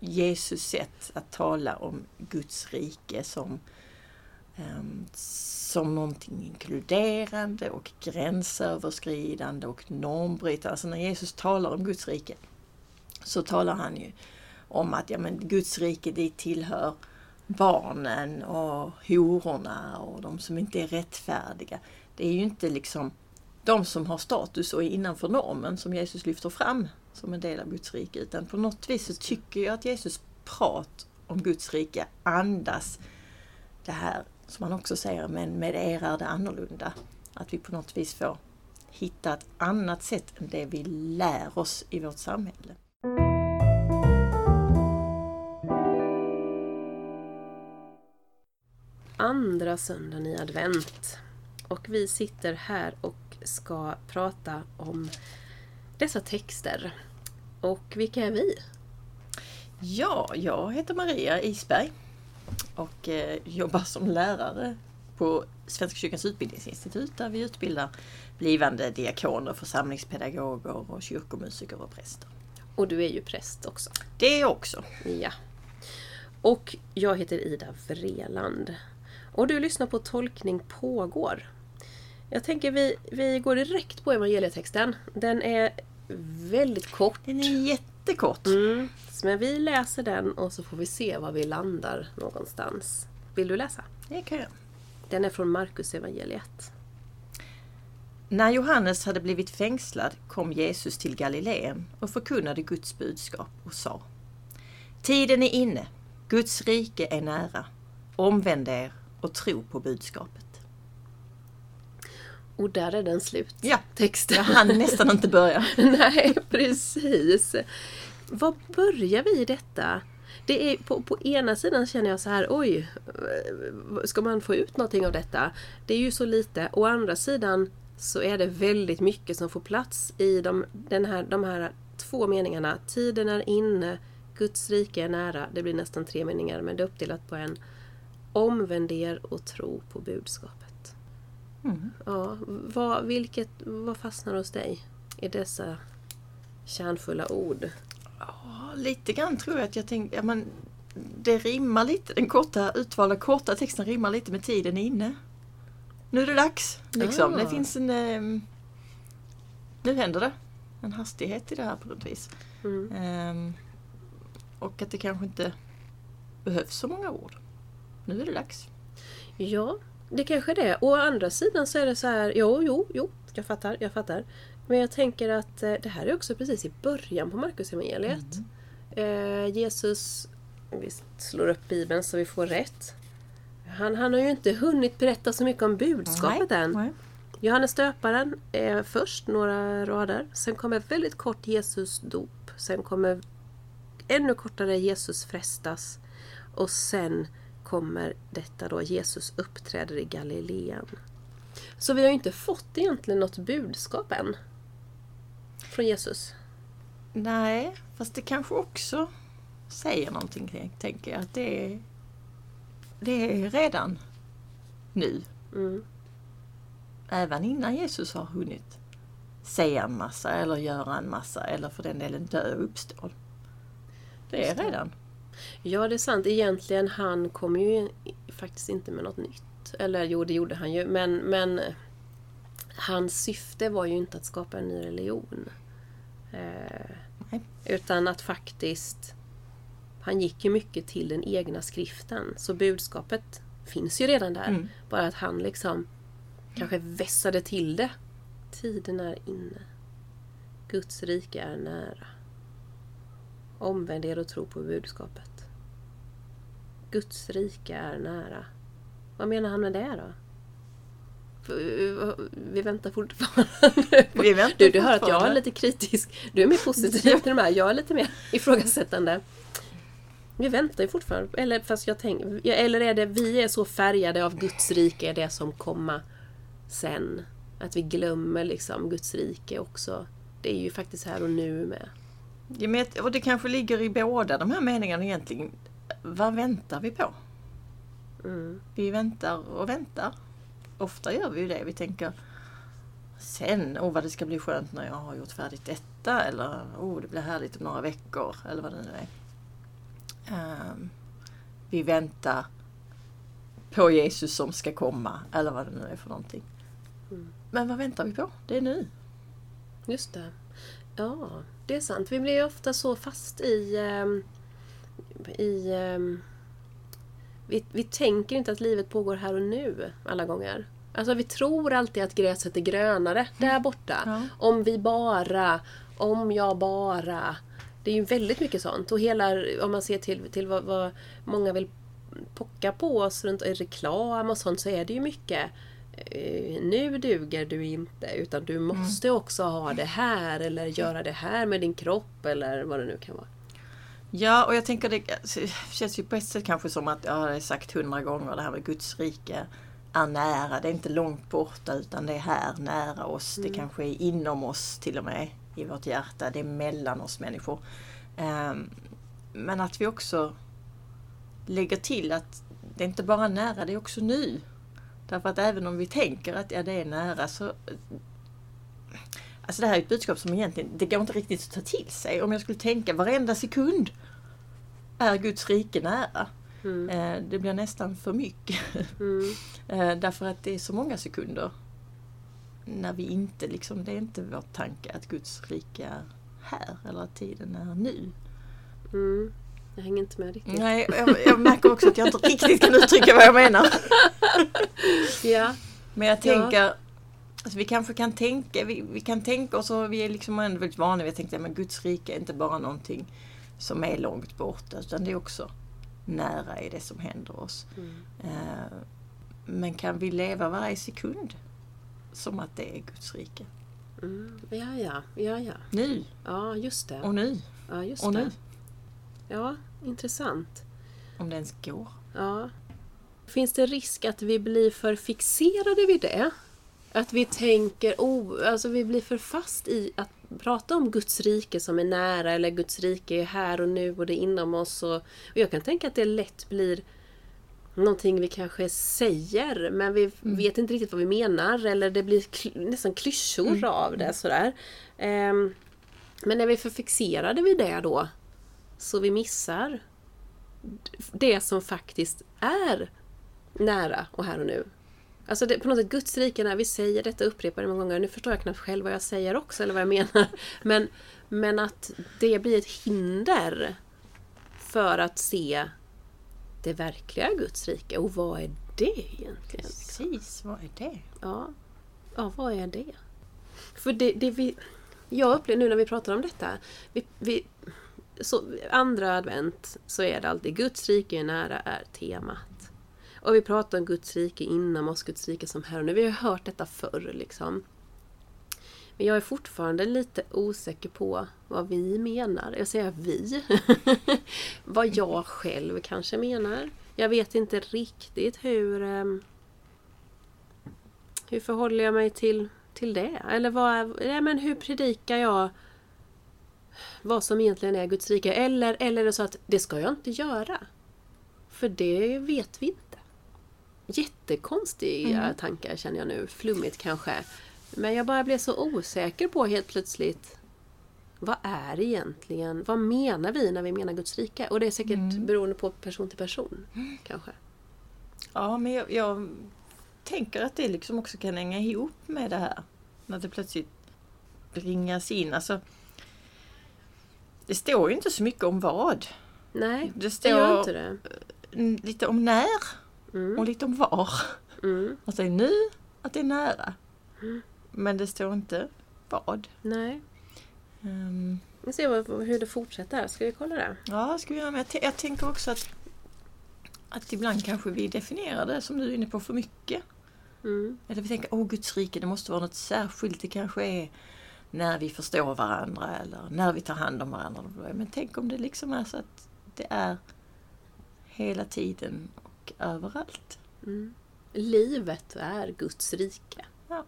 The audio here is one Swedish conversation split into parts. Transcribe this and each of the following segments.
Jesus sätt att tala om Guds rike som, ehm, som någonting inkluderande och gränsöverskridande och normbrytande. Alltså när Jesus talar om Guds rike så talar han ju om att ja, men Guds rike dit tillhör barnen och hororna och de som inte är rättfärdiga. Det är ju inte liksom de som har status och är innanför normen som Jesus lyfter fram som en del av Guds rike. Utan på något vis så tycker jag att Jesus prat om Guds rike andas det här som han också säger, men med er är det annorlunda. Att vi på något vis får hitta ett annat sätt än det vi lär oss i vårt samhälle. Andra söndagen i advent. Och vi sitter här och ska prata om dessa texter. Och vilka är vi? Ja, jag heter Maria Isberg och eh, jobbar som lärare på Svenska kyrkans utbildningsinstitut där vi utbildar blivande diakoner, församlingspedagoger och kyrkomusiker och präster. Och du är ju präst också. Det är jag också. Ja. Och jag heter Ida Vreland. Och du lyssnar på Tolkning pågår. Jag tänker vi, vi går direkt på evangelietexten. Den är väldigt kort. Den är jättekort. Mm. Men vi läser den och så får vi se var vi landar någonstans. Vill du läsa? Det kan jag. Den är från Markus evangeliet. När Johannes hade blivit fängslad kom Jesus till Galileen och förkunnade Guds budskap och sa Tiden är inne, Guds rike är nära. Omvänd er och tro på budskapet. Och där är den slut. Ja, texten. Jag hann nästan inte börja. Nej, precis. Var börjar vi i detta? Det är, på, på ena sidan känner jag så här, oj, ska man få ut någonting av detta? Det är ju så lite. Å andra sidan så är det väldigt mycket som får plats i de, den här, de här två meningarna. Tiden är inne, Guds rike är nära. Det blir nästan tre meningar, men det är uppdelat på en. Omvänd er och tro på budskapet. Mm. Ja, vad, vilket, vad fastnar hos dig i dessa kärnfulla ord? Ja, lite grann tror jag att jag tänkte, ja, men det rimmar lite, den korta utvalda korta texten rimmar lite med tiden inne. Nu är det dags. Liksom. Ah. Det finns en... Eh, nu händer det. En hastighet i det här på något vis. Mm. Ehm, och att det kanske inte behövs så många ord. Nu är det dags. Ja, det kanske det är. Å andra sidan så är det så här, jo, jo, jo, jag fattar, jag fattar. Men jag tänker att eh, det här är också precis i början på Markus evangeliet. Eh, Jesus, vi slår upp Bibeln så vi får rätt. Han, han har ju inte hunnit berätta så mycket om budskapet än. Nej. Johannes döparen är först några rader. Sen kommer väldigt kort Jesus dop. Sen kommer ännu kortare Jesus frestas. Och sen kommer detta då Jesus uppträder i Galileen. Så vi har ju inte fått egentligen något budskap än. Från Jesus. Nej, fast det kanske också säger någonting, tänker jag. Att det är, det är redan nu. Mm. Även innan Jesus har hunnit säga en massa eller göra en massa eller för den delen dö och uppstå. Det är redan. Ja, det är sant. Egentligen, han kom ju faktiskt inte med något nytt. Eller jo, det gjorde han ju. Men, men hans syfte var ju inte att skapa en ny religion. Eh, Nej. utan att faktiskt... Han gick ju mycket till den egna skriften. Så budskapet finns ju redan där. Mm. Bara att han liksom kanske vässade till det. Tiden är inne. Guds rike är nära. Omvänd er och tro på budskapet. Guds rike är nära. Vad menar han med det då? För, Vi väntar fortfarande. Vi väntar Du, du hör att jag är lite kritisk. Du är mer positiv till de här. Jag är lite mer ifrågasättande. Vi väntar ju fortfarande. Eller, fast jag tänk, eller är det vi är så färgade av Guds rike, är det som komma sen? Att vi glömmer liksom Guds rike också. Det är ju faktiskt här och nu med. Ja, men jag- och det kanske ligger i båda de här meningarna egentligen. Vad väntar vi på? Mm. Vi väntar och väntar. Ofta gör vi ju det. Vi tänker sen, åh vad det ska bli skönt när jag har gjort färdigt detta. Eller åh det blir härligt om några veckor. Eller vad det nu är. Ehm, vi väntar på Jesus som ska komma eller vad det nu är för någonting. Mm. Men vad väntar vi på? Det är nu. Just det. Ja, det är sant. Vi blir ju ofta så fast i... ehm, i ehm, vi, vi tänker inte att livet pågår här och nu alla gånger. Alltså vi tror alltid att gräset är grönare där borta. Ja. Om vi bara, om jag bara. Det är ju väldigt mycket sånt. Och hela, om man ser till, till vad, vad många vill pocka på oss runt i reklam och sånt så är det ju mycket eh, nu duger du inte utan du måste också ha det här eller göra det här med din kropp eller vad det nu kan vara. Ja, och jag tänker det känns ju på ett sätt kanske som att jag har sagt hundra gånger det här med Guds rike är nära. Det är inte långt borta utan det är här nära oss. Det kanske är inom oss till och med i vårt hjärta. Det är mellan oss människor. Ehm, Men att vi också lägger till att det är inte bara nära, det är också nu. Därför att även om vi tänker att ja, det är nära så Alltså det här är ett budskap som egentligen, det går inte riktigt att ta till sig. Om jag skulle tänka varenda sekund är Guds rike nära. Mm. Eh, Det blir nästan för mycket. Mm. Eh, Därför att det är så många sekunder när vi inte liksom, det är inte vår tanke att Guds rike är här eller att tiden är nu. Mm. Jag hänger inte med riktigt. Nej, jag, jag märker också att jag inte riktigt kan uttrycka vad jag menar. Ja. Men jag Ja. Alltså vi kanske kan tänka, vi, vi kan tänka oss, och vi är liksom ändå väldigt vana vid att tänka att Guds rike är inte bara någonting som är långt borta utan det är också nära i det som händer oss. Mm. Eh, Men kan vi leva varje sekund som att det är Guds rike? Mm. Ja, ja, ja, ja. Nu Ja, just det. och nu Ja, just och det. nu. Ja, intressant. Om det ens går. Ja. Finns det risk att vi blir för fixerade vid det? Att vi tänker, oh, alltså vi blir för fast i att prata om Guds rike som är nära eller Guds rike är här och nu och det är inom oss. Och, och jag kan tänka att det lätt blir någonting vi kanske säger men vi vet inte riktigt vad vi menar eller det blir kl- nästan klyschor av det. Sådär. Ehm, men är vi för fixerade vid det då så vi missar det som faktiskt är nära och här och nu. Alltså det, på något sätt Guds rike, när vi säger detta upprepade många gånger, nu förstår jag knappt själv vad jag säger också eller vad jag menar. Men, men att det blir ett hinder för att se det verkliga Guds rike. Och vad är det egentligen? Precis, vad är det? Ja, ja vad är det? För det, det vi, jag upplever nu när vi pratar om detta, vi, vi, så, andra advent så är det alltid Guds rike är nära är temat. Och vi pratar om Guds rike inom oss, Guds rike som här och nu. Vi har hört detta förr liksom. Men jag är fortfarande lite osäker på vad vi menar. Jag säger vi. vad jag själv kanske menar. Jag vet inte riktigt hur... Ehm, hur förhåller jag mig till, till det? Eller vad, är- men hur predikar jag vad som egentligen är Guds rike? Eller, eller är det så att det ska jag inte göra? För det vet vi inte. Jättekonstiga tankar känner jag nu. Flummigt kanske. Men jag bara blev så osäker på helt plötsligt vad är egentligen, vad menar vi när vi menar Guds rike? Och det är säkert beroende på person till person. Kanske. Ja, men jag, jag tänker att det liksom också kan hänga ihop med det här. När det plötsligt bringas in. Alltså, det står ju inte så mycket om vad. Nej, Det det står gör inte det. mm, lite om när Mm. och lite om var. Mm. Alltså nu, att det är nära. Men det står inte vad. Nej. Ehm, Vi ser vad, hur det fortsätter. Ska vi kolla det? Ja, ska vi göra. Men jag, jag tänker också att, att ibland kanske vi definierar det som du är inne på för mycket. Mm. Eller vi tänker, åh Guds rike, det måste vara något särskilt. Det kanske är när vi förstår varandra eller när vi tar hand om varandra. Men tänk om det liksom är så att det är hela tiden och överallt. Mm. Livet är Guds rike. Ja.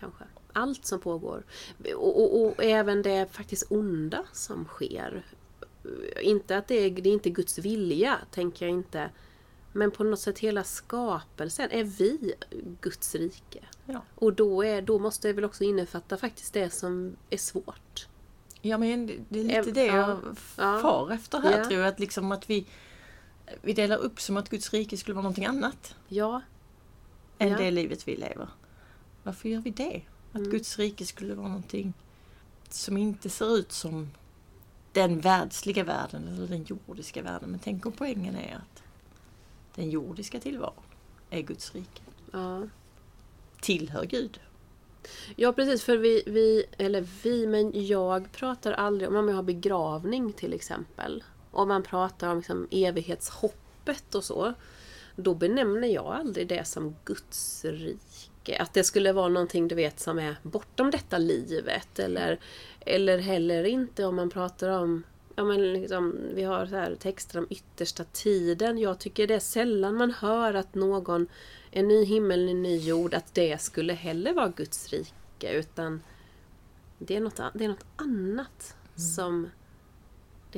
Kanske. Allt som pågår. Och, och, och även det faktiskt onda som sker. Inte att det är, det är inte Guds vilja, tänker jag inte. Men på något sätt hela skapelsen är vi Guds rike. Ja. Och då, är, då måste det väl också innefatta faktiskt det som är svårt. Ja men det, är lite det ja. jag Ja. far efter här Ja. tror jag. Att, liksom att vi, vi delar upp som att Guds rike skulle vara någonting annat Ja, än Ja. det livet vi lever. Varför gör vi det? Att Mm. Guds rike skulle vara någonting som inte ser ut som den världsliga världen eller den jordiska världen. Men tänk om poängen är att den jordiska tillvaron är Guds rike. ja. Tillhör Gud. Ja precis, för vi, vi, eller vi, men jag pratar aldrig om, om jag har begravning till exempel. Om man pratar om liksom evighetshoppet och så. Då benämner jag aldrig det som Guds rike. Att det skulle vara någonting du vet som är bortom detta livet. Eller, eller heller inte om man pratar om Ja, men liksom, vi har så här texter om yttersta tiden. Jag tycker det är sällan man hör att någon, en ny himmel, en ny jord, att det skulle heller vara Guds rike. Utan det är något, det är något annat som...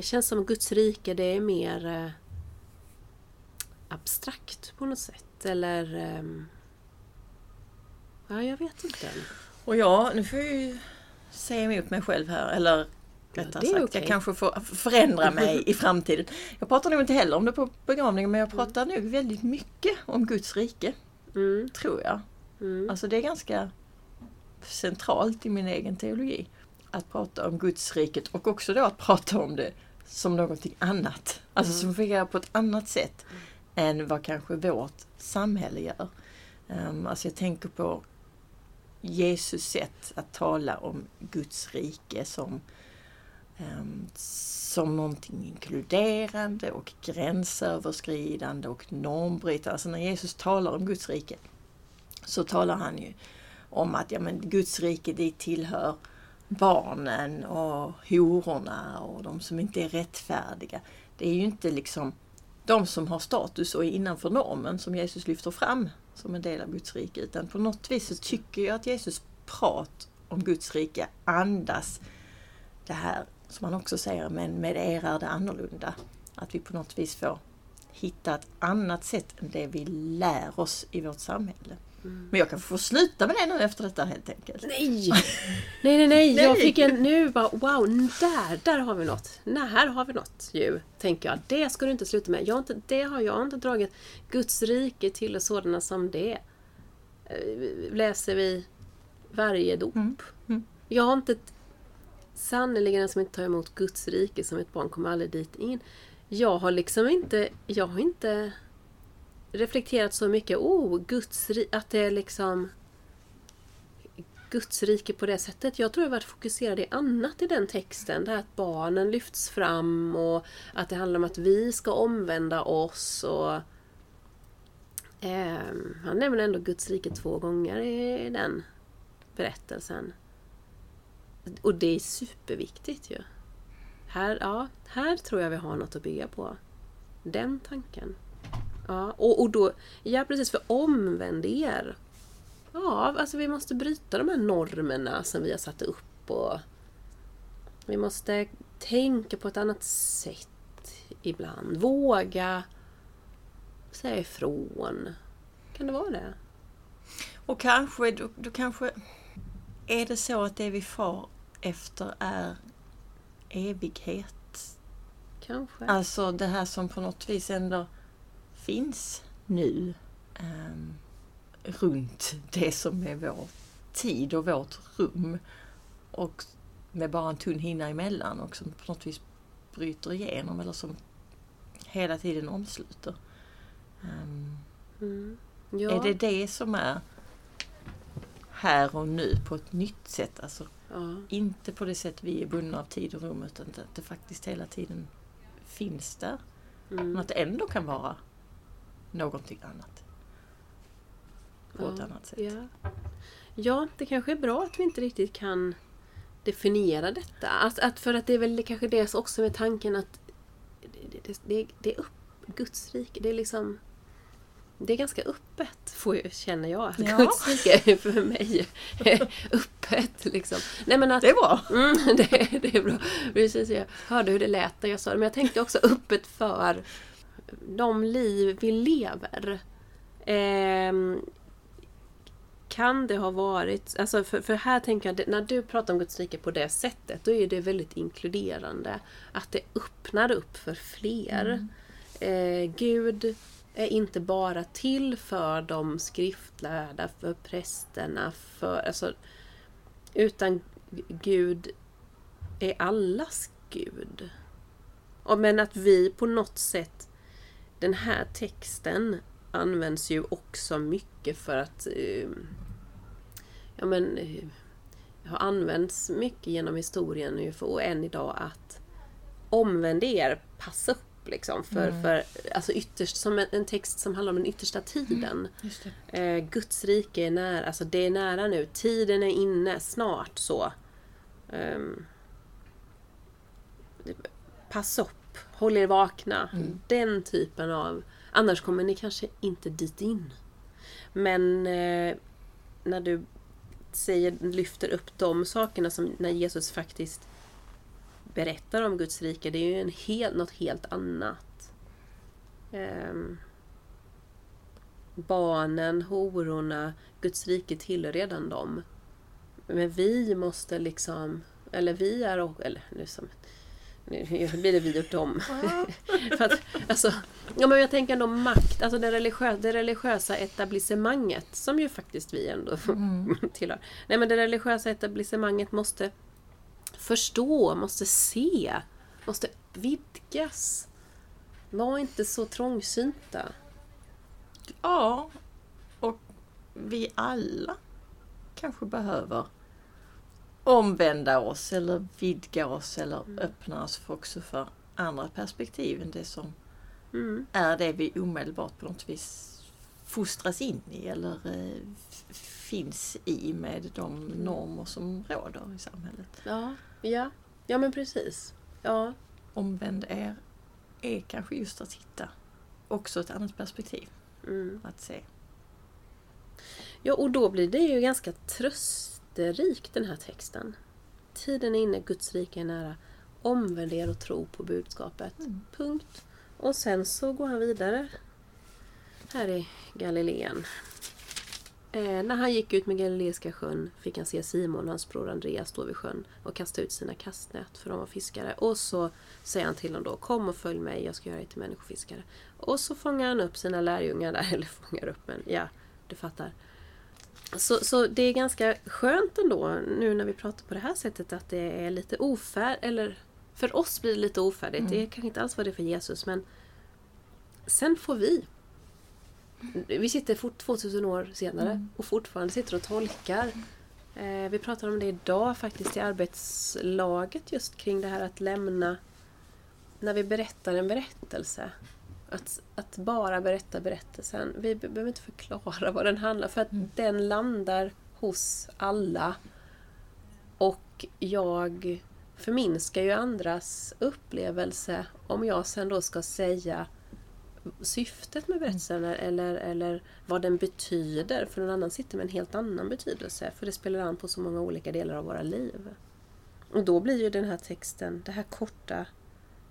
Det känns som Guds rike, det är mer eh, abstrakt på något sätt. Eller... ehm, ja, jag vet inte. Och ja, nu får jag ju säga emot mig själv här. Eller Ja, rättare är sagt, okej. jag kanske får förändra mig i framtiden. Jag pratar nog inte heller om det på begravningen men jag pratar nog väldigt mycket om Guds rike. Mm, Tror jag. mm, Alltså det är ganska centralt i min egen teologi. Att prata om Guds riket och också då att prata om det som någonting annat. Alltså som fungerar på ett annat sätt än vad kanske vårt samhälle gör. Um, alltså jag tänker på Jesus sätt att tala om Guds rike som, ehm, som någonting inkluderande och gränsöverskridande och normbrytande. Alltså när Jesus talar om Guds rike så talar han ju om att ja, men Guds rike dit tillhör barnen och hororna och de som inte är rättfärdiga. Det är ju inte liksom de som har status och är innanför normen som Jesus lyfter fram som en del av Guds rike. Utan på något vis så tycker jag att Jesus prat om Guds rike andas det här som han också säger, men med er är det annorlunda. Att vi på något vis får hitta ett annat sätt än det vi lär oss i vårt samhälle. Men jag kan få sluta med det nu efter detta helt enkelt. Nej! Nej, nej, nej! Jag Nej. fick en nu bara wow, där, där har vi något. Nej, här har vi något ju. Tänker jag. Det ska du inte sluta med. Jag inte, det har jag inte dragit. Guds rike till sådana som det eh, läser vi varje dop. Mm, mm. Jag har inte... Sannerligen den som inte tar emot Guds rike som ett barn kommer aldrig dit in. Jag har liksom inte... Jag har inte reflekterat så mycket. Oh, Guds. Att det är liksom... Guds rike på det sättet. Jag tror jag har varit fokuserad i annat i den texten. Det här att barnen lyfts fram och att det handlar om att vi ska omvända oss. och eh, Han nämner ändå Guds rike två gånger i den berättelsen. Och det är superviktigt ju. Här, ja, här tror jag vi har något att bygga på. Den tanken. Ja, och, och då, ja precis, för omvänd er. Ja, alltså vi måste bryta de här normerna som vi har satt upp och vi måste tänka på ett annat sätt ibland. Våga säga ifrån. Kan det vara det? Och kanske, då, då kanske är det så att det vi far efter är evighet. Kanske. Alltså det här som på något vis ändå finns nu ehm, runt det som är vår tid och vårt rum. Och med bara en tunn hinna emellan och som på något vis bryter igenom eller som hela tiden omsluter. Ehm, Mm. Ja. Är det det som är här och nu på ett nytt sätt? Alltså ja. inte på det sätt vi är bundna av tid och rum utan att det faktiskt hela tiden finns där. Mm. Men att det ändå kan vara någonting annat. På ett Ja, annat sätt. Ja. ja, det kanske är bra att vi inte riktigt kan definiera detta. Att, att för att det är väl kanske det också med tanken att det, det, det, det är upp, Guds rike. Det är liksom det är ganska öppet, får jag, känner jag. Ja. Guds rike är för mig öppet. Liksom. Nej, men att, Det är bra! Mm, det, det är bra. Precis, jag hörde hur det lät när jag sa det. Men jag tänkte också öppet för de liv vi lever. Ehm, kan det ha varit, alltså för, för här tänker jag, när du pratar om Guds rike på det sättet, då är det väldigt inkluderande. Att det öppnar upp för fler. Eh, Gud är inte bara till för de skriftlärda, för prästerna, för, alltså, utan Gud är allas Gud. Och men att vi på något sätt, den här texten används ju också mycket för att eh, ja men eh, har använts mycket genom historien nu för, och än idag att omvänd er, passa upp liksom. För, Mm. för alltså ytterst, som en, en text som handlar om den yttersta tiden. Det. Eh, Guds rike är nära, alltså det är nära nu. Tiden är inne, snart så. Ehm, pass upp, håll er vakna. Den typen av... Annars kommer ni kanske inte dit in. Men eh, när du säger, lyfter upp de sakerna som när Jesus faktiskt berättar om Guds rike, det är ju en hel, något helt annat. Ehm, barnen, hororna, Guds rike tillhör redan dem. Men vi måste liksom, eller vi är, eller nu som nu blir det vi och dem. För att, alltså, ja, men jag tänker ändå makt, alltså det, religiö, det religiösa etablissemanget som ju faktiskt vi ändå tillhör. Nej men det religiösa etablissemanget måste förstå, måste se, måste vidgas. Var inte så trångsynta. Ja, och vi alla kanske behöver omvända oss eller vidga oss eller öppna oss för också för andra perspektiv än det som Mm. är det vi omedelbart på något vis fostras in i eller eh, finns i med de normer som råder i samhället. Ja, ja, ja men precis. Ja, Omvänd er är kanske just att hitta också ett annat perspektiv mm. att se. Ja, och då blir det ju ganska trösterik den här texten. Tiden är inne, Guds rike är nära. Omvänd er och tro på budskapet. Mm. Punkt. Och sen så går han vidare här i Galileen. Eh, när han gick ut med Galileiska sjön fick han se Simon och hans bror Andreas stå vid sjön och kasta ut sina kastnät för de var fiskare. Och så säger han till dem då, kom och följ mig, jag ska göra er till människofiskare. Och så fångar han upp sina lärjungar där, eller fångar upp, men ja, du fattar. Så, så det är ganska skönt ändå nu när vi pratar på det här sättet att det är lite ofärd eller för oss blir det lite ofärdigt. Det kanske inte alls var det för Jesus men sen får vi. Vi sitter fort 2000 år senare och fortfarande sitter och tolkar. Eh, vi pratar om det idag faktiskt i arbetslaget just kring det här att lämna när vi berättar en berättelse. Att, att bara berätta berättelsen. Vi be- behöver inte förklara vad den handlar för att den landar hos alla. Och jag förminskar ju andras upplevelse om jag sen då ska säga syftet med berättelsen eller, eller vad den betyder. För någon annan sitter med en helt annan betydelse. För det spelar an på så många olika delar av våra liv. Och då blir ju den här texten, det här korta,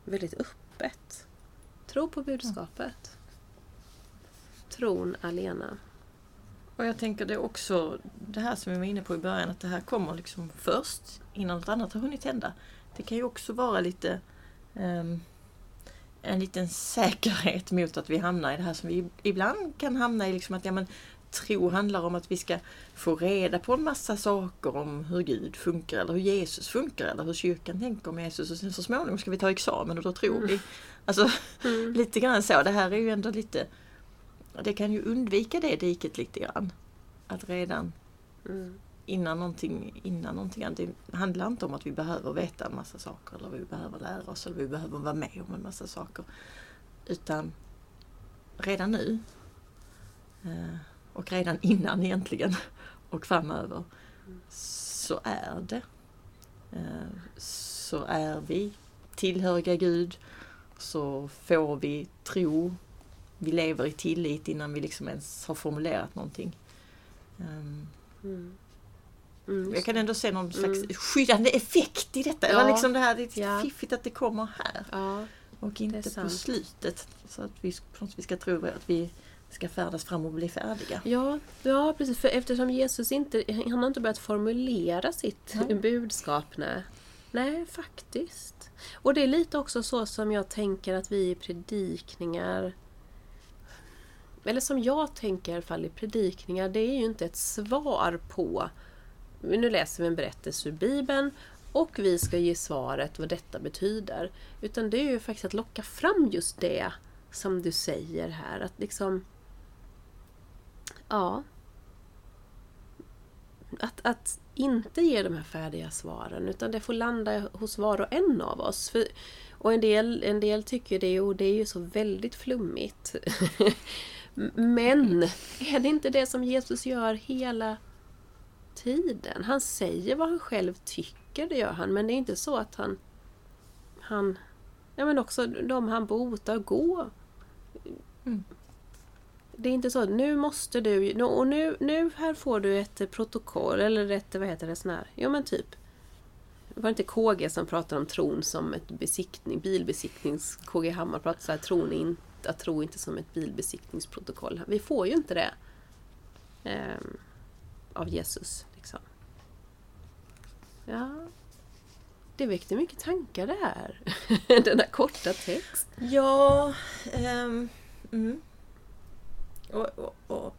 väldigt öppet. Tro på budskapet. Tron alena. Och jag tänker det är också det här som vi var inne på i början, att det här kommer liksom först innan något annat har hunnit hända. Det kan ju också vara lite um, en liten säkerhet mot att vi hamnar i det här som vi ibland kan hamna i, liksom att ja, men, tro handlar om att vi ska få reda på en massa saker om hur Gud funkar eller hur Jesus funkar eller hur kyrkan tänker om Jesus och sen så småningom ska vi ta examen och då tror vi. Alltså lite grann så. Det här är ju ändå lite det kan ju undvika det diket lite grann. Att redan Mm. innan någonting, innan någonting annat. Det handlar inte om att vi behöver veta en massa saker eller vi behöver lära oss eller vi behöver vara med om en massa saker. Utan redan nu eh, och redan innan egentligen och framöver så är det. Eh, Så är vi tillhöriga Gud så får vi tro. Vi lever i tillit innan vi liksom ens har formulerat någonting. Ehm, Mm. Mm, jag kan ändå se någon slags Mm. skyddande effekt i detta. Ja. Eller liksom det här, det är Ja. fiffigt att det kommer här Ja, och inte på slutet. Så att vi på något ska tro att vi ska färdas fram och bli färdiga. Ja, ja precis. För eftersom Jesus inte, han har inte börjat formulera sitt Nej. budskap. Nej. nej, faktiskt. Och det är lite också så som jag tänker att vi i predikningar eller som jag tänker i alla fall i predikningar, det är ju inte ett svar på... Nu läser vi en berättelse ur Bibeln och vi ska ge svaret vad detta betyder. Utan det är ju faktiskt att locka fram just det som du säger här. Att liksom... Ja. Att, att inte ge de här färdiga svaren utan det får landa hos var och en av oss. För, och en del, en del tycker det, och det är ju så väldigt flummigt. Men är det inte det som Jesus gör hela tiden? Han säger vad han själv tycker, det gör han. Men det är inte så att han... han ja, men också de han botar, gå. Mm. Det är inte så att nu måste du... Och nu, nu här får du ett eh, protokoll, eller ett, vad heter det, sån här... Jo men typ. Var Det inte KG som pratade om tron som ett besiktning, bilbesiktnings... KG Hammar pratade så här, tron är inte att tro inte som ett bilbesiktningsprotokoll. Vi får ju inte det eh, av Jesus. Liksom. Ja, det väckte mycket tankar det här. Den här korta text. Ja, Um, mm och, och, och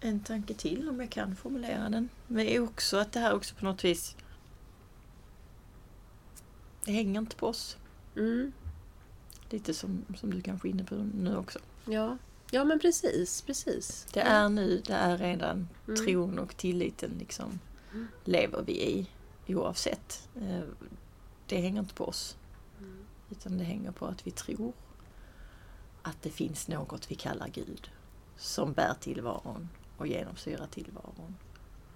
en tanke till om jag kan formulera den. Men är också att det här också på något vis det hänger inte på oss. Mm. Lite som, som du kanske är inne på nu också. Ja. ja, men precis. precis. Det är nu, det är redan. Mm. Tron och tilliten liksom Mm. lever vi i oavsett. Eh, Det hänger inte på oss. Mm. Utan det hänger på att vi tror att det finns något vi kallar Gud som bär tillvaron och genomsyrar tillvaron.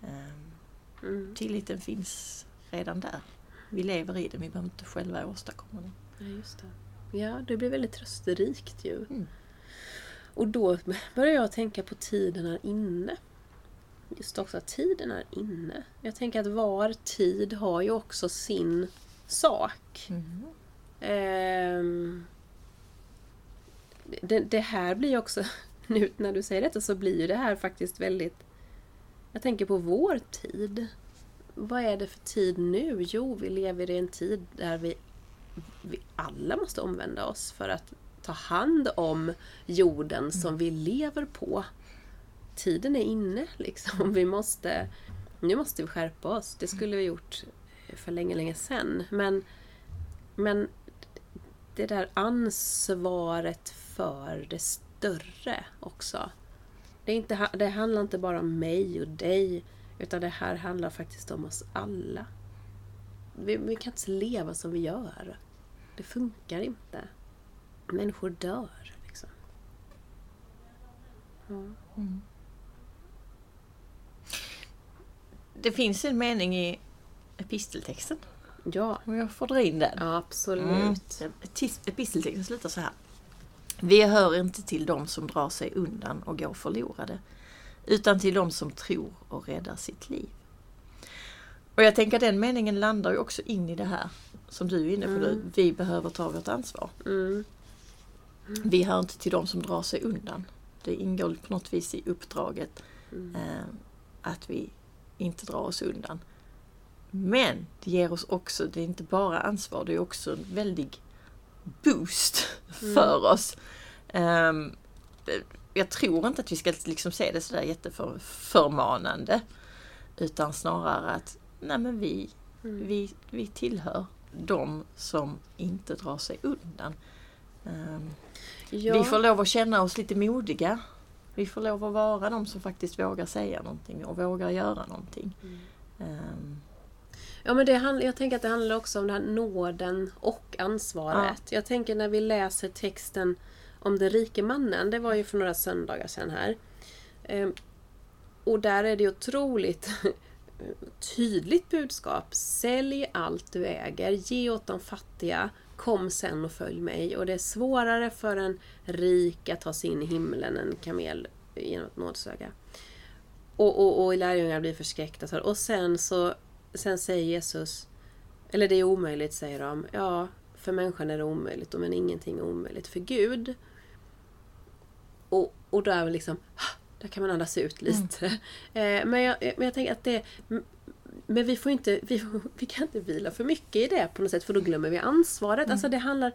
Ehm, Mm. Tilliten finns redan där. Vi lever i den, vi behöver inte själva åstadkomma den. Ja, just det. Ja, det blir väldigt trösterikt ju. Mm. Och då börjar jag tänka på tiden är inne. Just också att tiden är inne. Jag tänker att var tid har ju också sin sak. Mm. Ehm, det, det här blir också, nu när du säger detta så blir ju det här faktiskt väldigt... Jag tänker på vår tid. Vad är det för tid nu? Jo, vi lever i en tid där vi, vi alla måste omvända oss för att ta hand om jorden som vi lever på. Tiden är inne liksom. Vi måste, nu måste vi skärpa oss. Det skulle vi gjort för länge, länge sedan. Men, men det där ansvaret för det större också. Det, är inte, det handlar inte bara om mig och dig, utan det här handlar faktiskt om oss alla. Vi, vi kan inte leva som vi gör. Det funkar inte. Människor dör. Liksom. Ja. Mm. Det finns en mening i episteltexten. ja, Om jag får dra in den. absolut. Mm. Episteltexten slutar så här. Vi hör inte till dem som drar sig undan och går förlorade, utan till dem som tror och räddar sitt liv. Och jag tänker att den meningen landar ju också in i det här som du är inne på nu. Vi behöver ta vårt ansvar. Mm. Vi hör inte till dem som drar sig undan. Det ingår på något vis i uppdraget Mm. eh, att vi inte drar oss undan. Men det ger oss också, det är inte bara ansvar, det är också en väldig boost för oss. Ehm, jag tror inte att vi ska liksom se det sådär jätteförmanande. Utan snarare att nej men vi, Mm. vi, vi tillhör de som inte drar sig undan. Ehm, Ja. vi får lov att känna oss lite modiga. Vi får lov att vara de som faktiskt vågar säga någonting och vågar göra någonting. Ehm, Ja, men det handl- jag tänker att det handlar också om den här nåden och ansvaret. Jag tänker när vi läser texten om den rike mannen, det var ju för några söndagar sedan här. Ehm, Och där är det otroligt tydligt budskap. Sälj allt du äger, ge åt de fattiga, kom sen och följ mig. Och det är svårare för en rik att ta sig in i himlen än en kamel genom ett nådsöga. Och, och, och lärjungarna blir förskräckta. Och sen så sen säger Jesus, eller det är omöjligt säger de. Ja, för människan är det omöjligt, men ingenting är omöjligt för Gud. och, och då är det liksom, där kan man andas ut lite. Mm. men, jag, men jag tänker att det men vi får inte, vi, vi kan inte vila för mycket i det på något sätt för då glömmer vi ansvaret. Mm. Alltså det handlar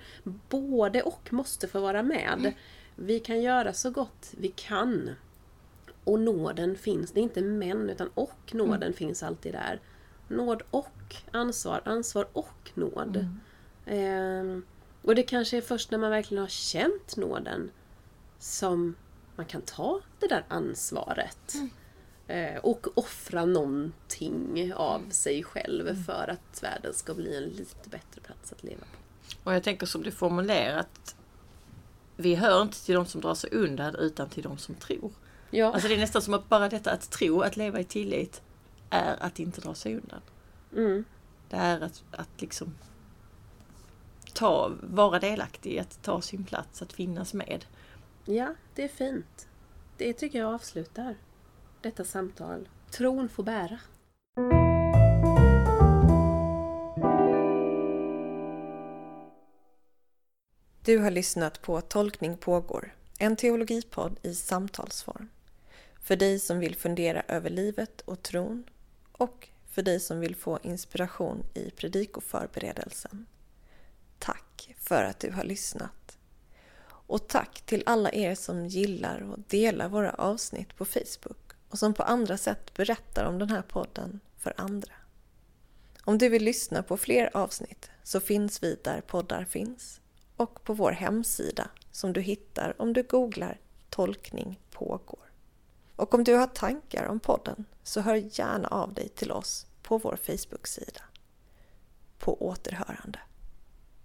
både och måste få vara med. Mm. Vi kan göra så gott vi kan. Och nåden finns, det är inte men utan och nåden mm. finns alltid där. Nåd och ansvar, ansvar och nåd. Mm. Eh, och det kanske är först när man verkligen har känt nåden som man kan ta det där ansvaret. Mm. Eh, och offra någonting av sig själv mm. för att världen ska bli en lite bättre plats att leva på. Och jag tänker som du formulerat, vi hör inte till de som drar sig undan utan till de som tror. Ja. Alltså det är nästan som att bara detta att tro, att leva i tillit, är att inte dra sig undan. Mm. Det är att, att liksom ta, vara delaktig, att ta sin plats, att finnas med. Ja, det är fint. Det tycker jag avslutar detta samtal. Tron får bära. Du har lyssnat på Tolkning pågår, en teologipodd i samtalsform. För dig som vill fundera över livet och tron och för dig som vill få inspiration i predikoförberedelsen. Tack för att du har lyssnat. Och tack till alla er som gillar och delar våra avsnitt på Facebook och som på andra sätt berättar om den här podden för andra. Om du vill lyssna på fler avsnitt så finns vi där poddar finns och på vår hemsida som du hittar om du googlar Tolkning pågår. Och om du har tankar om podden så hör gärna av dig till oss på vår Facebook-sida. På återhörande.